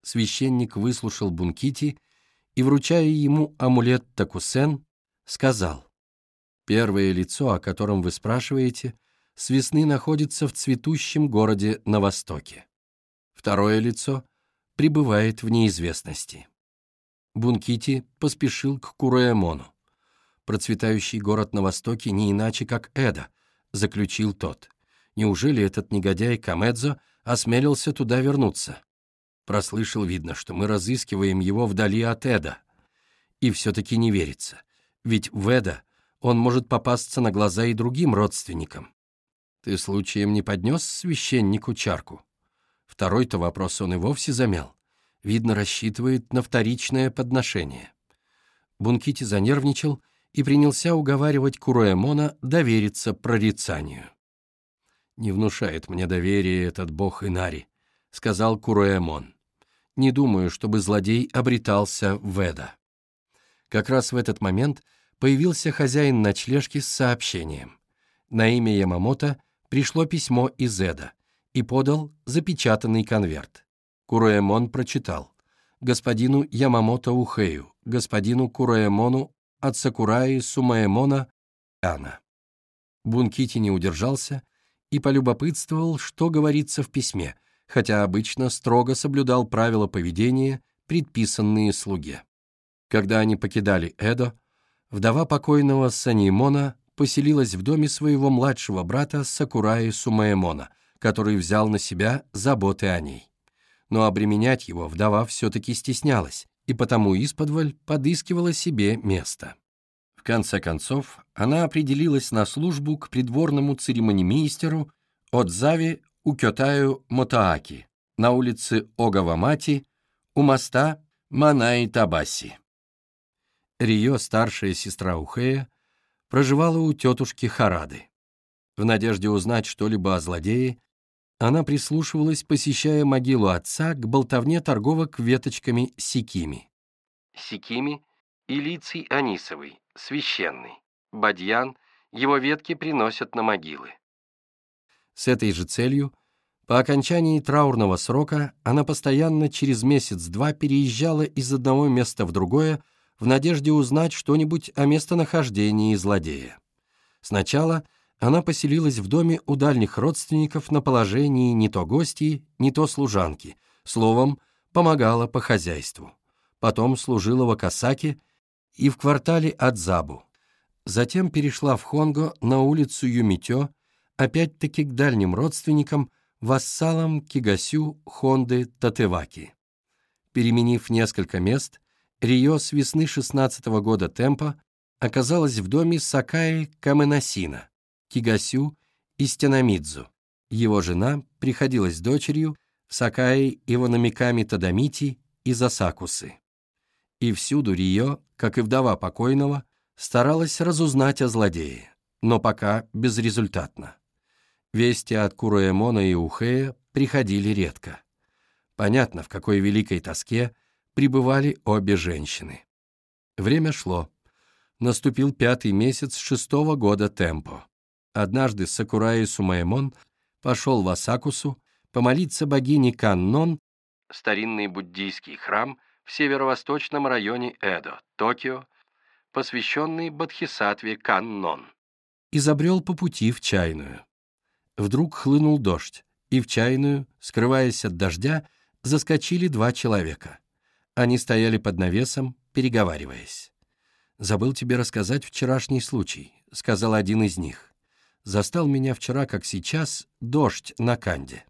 Священник выслушал Бункити и, вручая ему амулет Такусен, сказал, «Первое лицо, о котором вы спрашиваете, с весны находится в цветущем городе на востоке. Второе лицо пребывает в неизвестности». Бункити поспешил к Кураэмону. Процветающий город на востоке не иначе, как Эда, заключил тот. Неужели этот негодяй Камедзо осмелился туда вернуться? Прослышал, видно, что мы разыскиваем его вдали от Эда. И все-таки не верится. Ведь в Эда он может попасться на глаза и другим родственникам. Ты случаем не поднес священнику чарку? Второй-то вопрос он и вовсе замял. Видно, рассчитывает на вторичное подношение. Бункити занервничал и принялся уговаривать Куруэмона довериться прорицанию. «Не внушает мне доверия этот бог Инари», — сказал Куруэмон. «Не думаю, чтобы злодей обретался в Эда». Как раз в этот момент появился хозяин ночлежки с сообщением. На имя Ямамото пришло письмо из Эда и подал запечатанный конверт. Куруэмон прочитал «Господину Ямамото Ухею, господину Куруэмону от Сакураи Сумаэмона Ана». Бункити не удержался и полюбопытствовал, что говорится в письме, хотя обычно строго соблюдал правила поведения, предписанные слуге. Когда они покидали Эдо, вдова покойного Санимона поселилась в доме своего младшего брата Сакураи Сумаэмона, который взял на себя заботы о ней но обременять его вдова все-таки стеснялась, и потому исподволь подыскивала себе место. В конце концов, она определилась на службу к придворному церемонимейстеру Отзави Укётаю Мотааки на улице Огавамати у моста Манаи-Табаси. Рио, старшая сестра Ухея, проживала у тетушки Харады. В надежде узнать что-либо о злодее, она прислушивалась, посещая могилу отца, к болтовне торговок веточками сикими. Сикими – илиций анисовый, священный. Бадьян – его ветки приносят на могилы. С этой же целью, по окончании траурного срока, она постоянно через месяц-два переезжала из одного места в другое в надежде узнать что-нибудь о местонахождении злодея. Сначала – она поселилась в доме у дальних родственников на положении не то гости, не то служанки, словом, помогала по хозяйству. Потом служила в Акасаке и в квартале Адзабу. Затем перешла в Хонго на улицу Юмитё, опять-таки к дальним родственникам, вассалам Кигасю, Хонды, Татеваки. Переменив несколько мест, Рио с весны 16 -го года темпа оказалась в доме Сакаи Каменасина, Кигасю и Стенамидзу. Его жена приходилась дочерью Сакаи Иванамиками Тадамити из Асакусы. И всюду Рио, как и вдова покойного, старалась разузнать о злодее, но пока безрезультатно. Вести от Куруэмона и Ухея приходили редко. Понятно, в какой великой тоске пребывали обе женщины. Время шло. Наступил пятый месяц шестого года темпо. Однажды Сакураи Сумаэмон пошел в Асакусу помолиться богине Каннон, старинный буддийский храм в северо-восточном районе Эдо, Токио, посвященный Бодхисаттве Каннон. Изобрел по пути в чайную. Вдруг хлынул дождь, и в чайную, скрываясь от дождя, заскочили два человека. Они стояли под навесом, переговариваясь. «Забыл тебе рассказать вчерашний случай», — сказал один из них. «Застал меня вчера, как сейчас, дождь на Канде.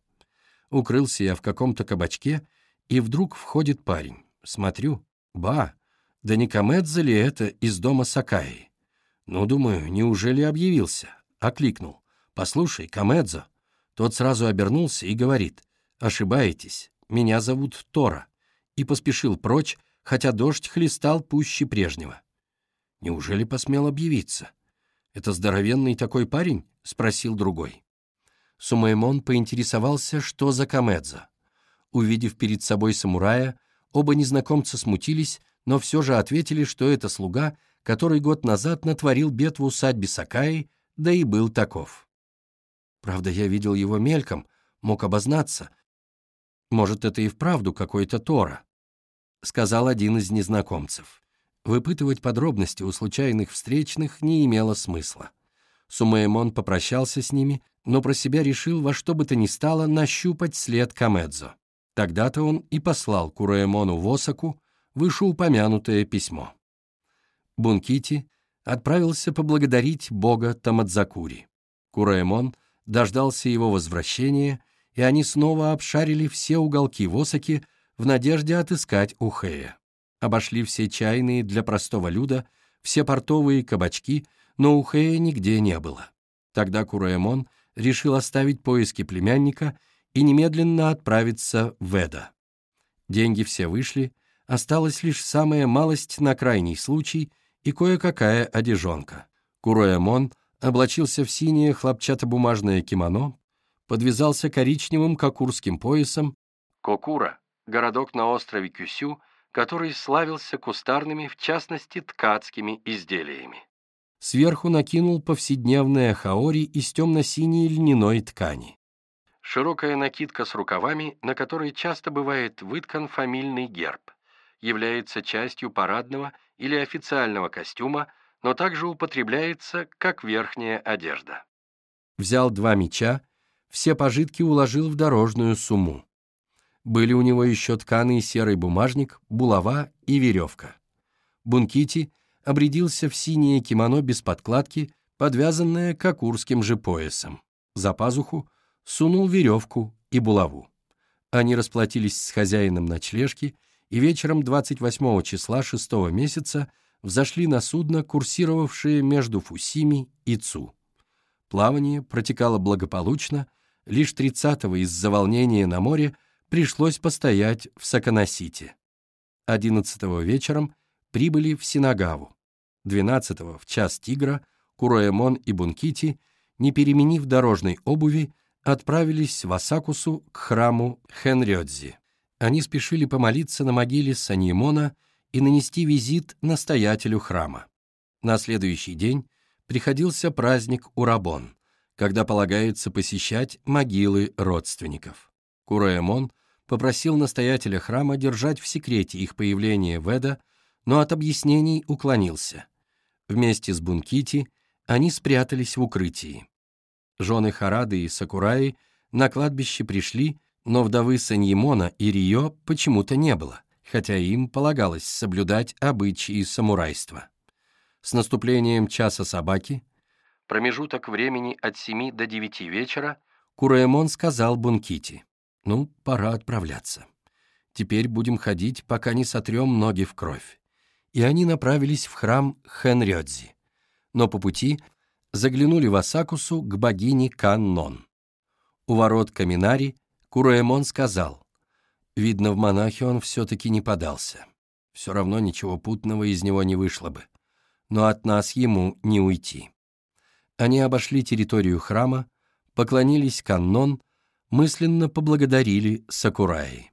Укрылся я в каком-то кабачке, и вдруг входит парень. Смотрю, ба, да не Камедзе ли это из дома Сакаи? Ну, думаю, неужели объявился? Окликнул. «Послушай, Камедзо». Тот сразу обернулся и говорит, «Ошибаетесь, меня зовут Тора», и поспешил прочь, хотя дождь хлестал пуще прежнего. Неужели посмел объявиться? «Это здоровенный такой парень?» — спросил другой. Сумаймон поинтересовался, что за Камедзо. Увидев перед собой самурая, оба незнакомца смутились, но все же ответили, что это слуга, который год назад натворил бед в усадьбе Сакаи, да и был таков. Правда, я видел его мельком, мог обознаться. Может, это и вправду какой-то Тора, — сказал один из незнакомцев. Выпытывать подробности у случайных встречных не имело смысла. Сумаэмон попрощался с ними, но про себя решил во что бы то ни стало нащупать след Камедзо. Тогда-то он и послал Кураэмону в Осаку вышеупомянутое письмо. Бункити отправился поблагодарить бога Тамадзакури. Кураэмон дождался его возвращения, и они снова обшарили все уголки в Осаке в надежде отыскать Ухея. Обошли все чайные для простого люда, все портовые кабачки, но Ухея нигде не было. Тогда Кураэмон решил оставить поиски племянника и немедленно отправиться в Эда. Деньги все вышли, осталась лишь самая малость на крайний случай и кое-какая одежонка. Куроэмон облачился в синее хлопчатобумажное кимоно, подвязался коричневым кокурским поясом. Кокура — городок на острове Кюсю, который славился кустарными, в частности, ткацкими изделиями. Сверху накинул повседневное хаори из темно-синей льняной ткани. Широкая накидка с рукавами, на которой часто бывает выткан фамильный герб, является частью парадного или официального костюма, но также употребляется как верхняя одежда. Взял два меча, все пожитки уложил в дорожную сумму. Были у него еще тканый серый бумажник, булава и веревка. Бункити обрядился в синее кимоно без подкладки, подвязанное кокурским же поясом. За пазуху сунул веревку и булаву. Они расплатились с хозяином ночлежки и вечером 28 числа 6 месяца взошли на судно, курсировавшее между Фусими и Цу. Плавание протекало благополучно, лишь 30-го из-за волнения на море пришлось постоять в Саканасите. 11-го вечером прибыли в Синагаву. 12-го в час тигра Куроэмон и Бункити, не переменив дорожной обуви, отправились в Асакусу к храму Хенрёдзи. Они спешили помолиться на могиле Саньемона и нанести визит настоятелю храма. На следующий день приходился праздник Урабон, когда полагается посещать могилы родственников. Кураэмон попросил настоятеля храма держать в секрете их появление в Эда, но от объяснений уклонился. Вместе с Бункити они спрятались в укрытии. Жены Харады и Сакураи на кладбище пришли, но вдовы Саньемона и Рио почему-то не было, хотя им полагалось соблюдать обычаи самурайства. С наступлением часа собаки, промежуток времени от 7 до 9 вечера, Кураэмон сказал Бункити, «Ну, пора отправляться. Теперь будем ходить, пока не сотрем ноги в кровь». И они направились в храм Хэнрёдзи. Но по пути заглянули в Асакусу к богине Каннон. У ворот Каминари Кураэмон сказал, «Видно, в монахи он все-таки не подался. Все равно ничего путного из него не вышло бы. Но от нас ему не уйти». Они обошли территорию храма, поклонились Каннон, мысленно поблагодарили Сакураи.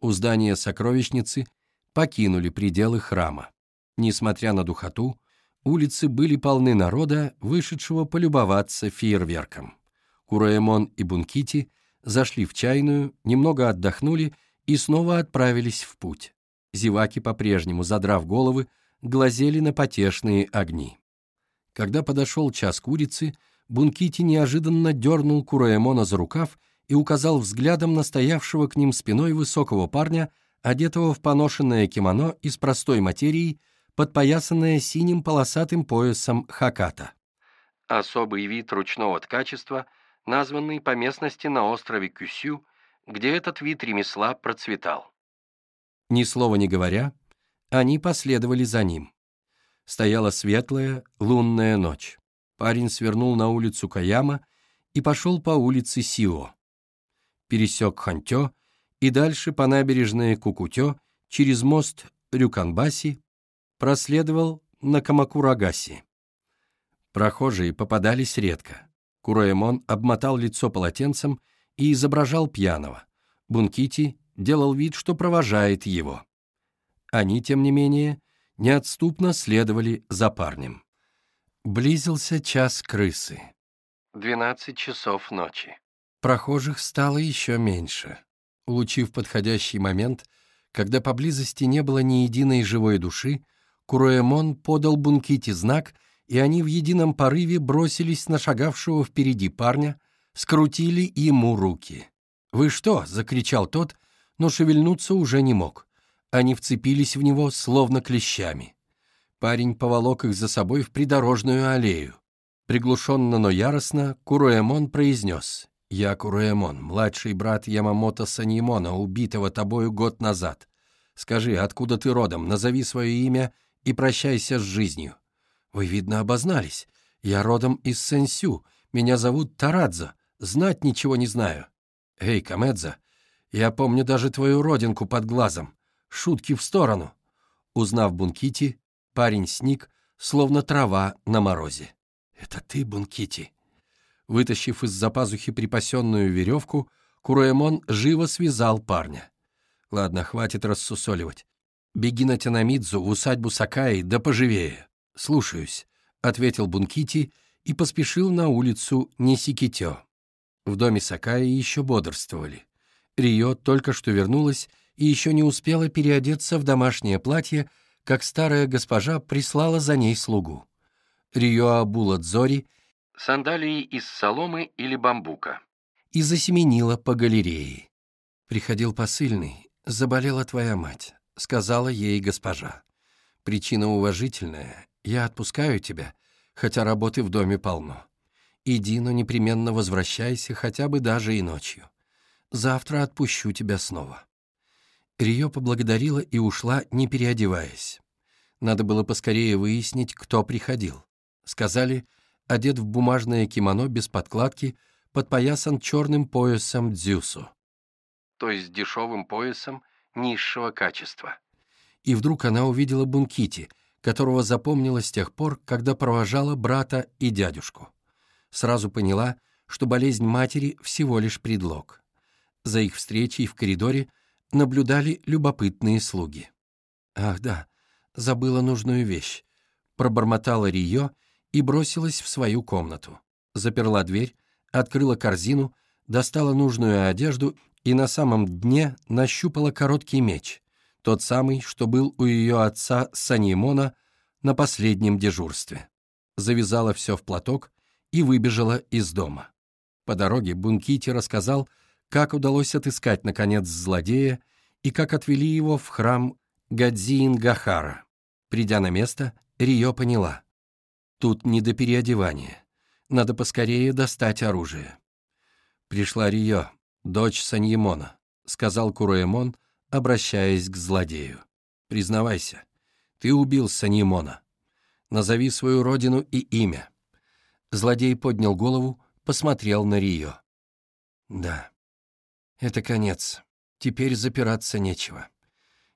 У здания сокровищницы покинули пределы храма. Несмотря на духоту, улицы были полны народа, вышедшего полюбоваться фейерверком. Кураэмон и Бункити зашли в чайную, немного отдохнули и снова отправились в путь. Зеваки, по-прежнему задрав головы, глазели на потешные огни. Когда подошел час курицы, Бункити неожиданно дернул Кураэмона за рукав и указал взглядом на стоявшего к ним спиной высокого парня, одетого в поношенное кимоно из простой материи, подпоясанное синим полосатым поясом хаката. Особый вид ручного ткачества, названный по местности на острове Кюсю, где этот вид ремесла процветал. Ни слова не говоря, они последовали за ним. Стояла светлая, лунная ночь. Парень свернул на улицу Каяма и пошел по улице Сио. Пересек Хантё и дальше по набережной Кукутё через мост Рюканбаси проследовал на Камакурагаси. Прохожие попадались редко. Кураэмон обмотал лицо полотенцем и изображал пьяного. Бункити делал вид, что провожает его. Они, тем не менее, неотступно следовали за парнем. Близился час крысы. 12 часов ночи. Прохожих стало еще меньше. Улучив подходящий момент, когда поблизости не было ни единой живой души, Куруэмон подал Бункити знак, и они в едином порыве бросились на шагавшего впереди парня, скрутили ему руки. «Вы что?» — закричал тот, но шевельнуться уже не мог. Они вцепились в него, словно клещами. Парень поволок их за собой в придорожную аллею. Приглушенно, но яростно, Куруэмон произнес «Я Куруэмон, младший брат Ямамото Саньимона, убитого тобою год назад. Скажи, откуда ты родом, назови свое имя и прощайся с жизнью». «Вы, видно, обознались. Я родом из Сенсю. Меня зовут Тарадзо. Знать ничего не знаю». «Эй, Камедза, я помню даже твою родинку под глазом. Шутки в сторону». Узнав Бункити, парень сник, словно трава на морозе. «Это ты, Бункити?» Вытащив из-за пазухи припасенную веревку, Куруэмон живо связал парня. «Ладно, хватит рассусоливать. Беги на Тянамидзу в усадьбу Сакаи, да поживее». «Слушаюсь», — ответил Бункити и поспешил на улицу Нисикитё. В доме Сакаи еще бодрствовали. Рио только что вернулась и еще не успела переодеться в домашнее платье, как старая госпожа прислала за ней слугу. Рио обула Дзори Сандалии из соломы или бамбука. и засеменила по галерее. «Приходил посыльный, заболела твоя мать», — сказала ей госпожа. «Причина уважительная, я отпускаю тебя, хотя работы в доме полно. Иди, но непременно возвращайся, хотя бы даже и ночью. Завтра отпущу тебя снова». Рио поблагодарила и ушла, не переодеваясь. Надо было поскорее выяснить, кто приходил. Сказали, одет в бумажное кимоно без подкладки, подпоясан черным поясом дзюсу. То есть дешевым поясом низшего качества. И вдруг она увидела Бункити, которого запомнила с тех пор, когда провожала брата и дядюшку. Сразу поняла, что болезнь матери всего лишь предлог. За их встречей в коридоре наблюдали любопытные слуги. «Ах да, забыла нужную вещь», — пробормотала Рио и бросилась в свою комнату. Заперла дверь, открыла корзину, достала нужную одежду и на самом дне нащупала короткий меч, тот самый, что был у ее отца Саньемона на последнем дежурстве. Завязала все в платок и выбежала из дома. По дороге Бункити рассказал, как удалось отыскать, наконец, злодея и как отвели его в храм Гадзиин-Гахара. Придя на место, Рио поняла. Тут не до переодевания. Надо поскорее достать оружие. Пришла Рио, дочь Саньемона, сказал Куруэмон, обращаясь к злодею. Признавайся, ты убил Саньемона. Назови свою родину и имя. Злодей поднял голову, посмотрел на Рио. Да, это конец. Теперь запираться нечего.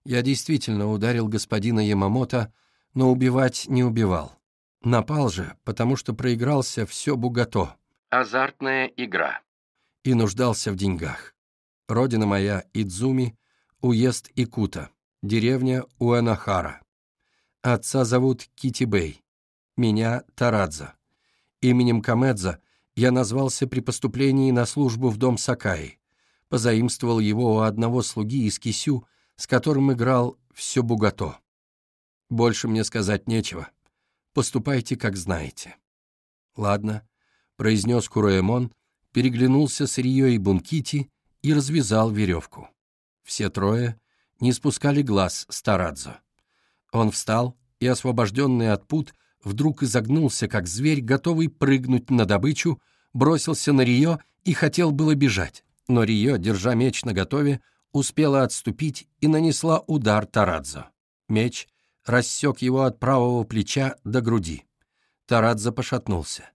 Я действительно ударил господина Ямамото, но убивать не убивал. Напал же, потому что проигрался все бугато. Азартная игра. И нуждался в деньгах. Родина моя, Идзуми, уезд Икута, деревня Уэнахара. Отца зовут Китибей, меня Тарадза. Именем Камедза я назвался при поступлении на службу в дом Сакаи, позаимствовал его у одного слуги из Кисю, с которым играл все бугато. Больше мне сказать нечего. Поступайте, как знаете. Ладно, произнес Куроэмон, переглянулся с Рио и Бункити и развязал веревку. Все трое не спускали глаз с Тарадзо. Он встал и, освобожденный от пут, вдруг изогнулся, как зверь, готовый прыгнуть на добычу, бросился на Рио и хотел было бежать. Но Рио, держа меч наготове, успела отступить и нанесла удар Тарадзо. Меч рассек его от правого плеча до груди. Тарадзо пошатнулся.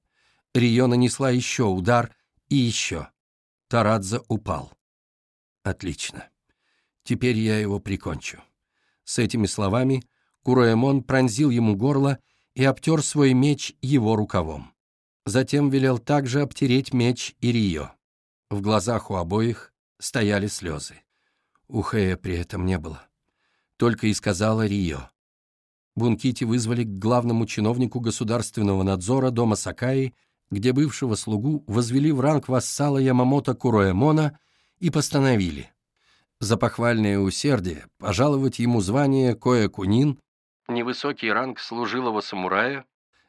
Рио нанесла еще удар и еще. Тарадзо упал. Отлично. Теперь я его прикончу. С этими словами Куроэмон пронзил ему горло и обтер свой меч его рукавом. Затем велел также обтереть меч и Рио. В глазах у обоих стояли слезы. У Хэя при этом не было. Только и сказала Рио. Бункити вызвали к главному чиновнику государственного надзора дома Сакаи, где бывшего слугу возвели в ранг вассала Ямамото Куроэмона и постановили за похвальное усердие пожаловать ему звание Коэ-Кунин, невысокий ранг служилого самурая,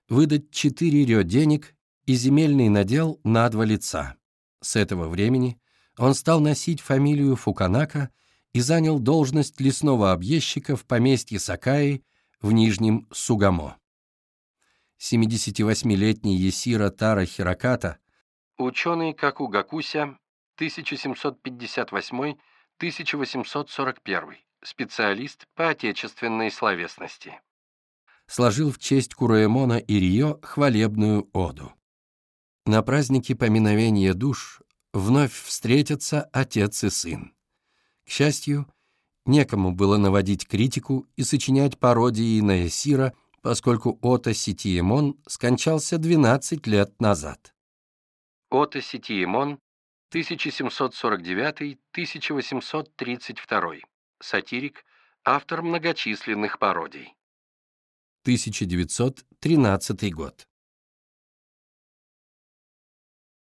выдать четыре рё денег и земельный надел на два лица. С этого времени он стал носить фамилию Фуканака и занял должность лесного объездчика в поместье Сакаи в Нижнем Сугамо. 78-летний Есира Тара Хироката, ученый Какугакуся, 1758-1841, специалист по отечественной словесности. Сложил в честь Куроэмона и Рио хвалебную оду. На празднике поминовения душ вновь встретятся отец и сын. К счастью, некому было наводить критику и сочинять пародии на Эсира, поскольку Ото Ситиемон скончался 12 лет назад. Ото Ситиемон, 1749-1832, сатирик, автор многочисленных пародий. 1913 год.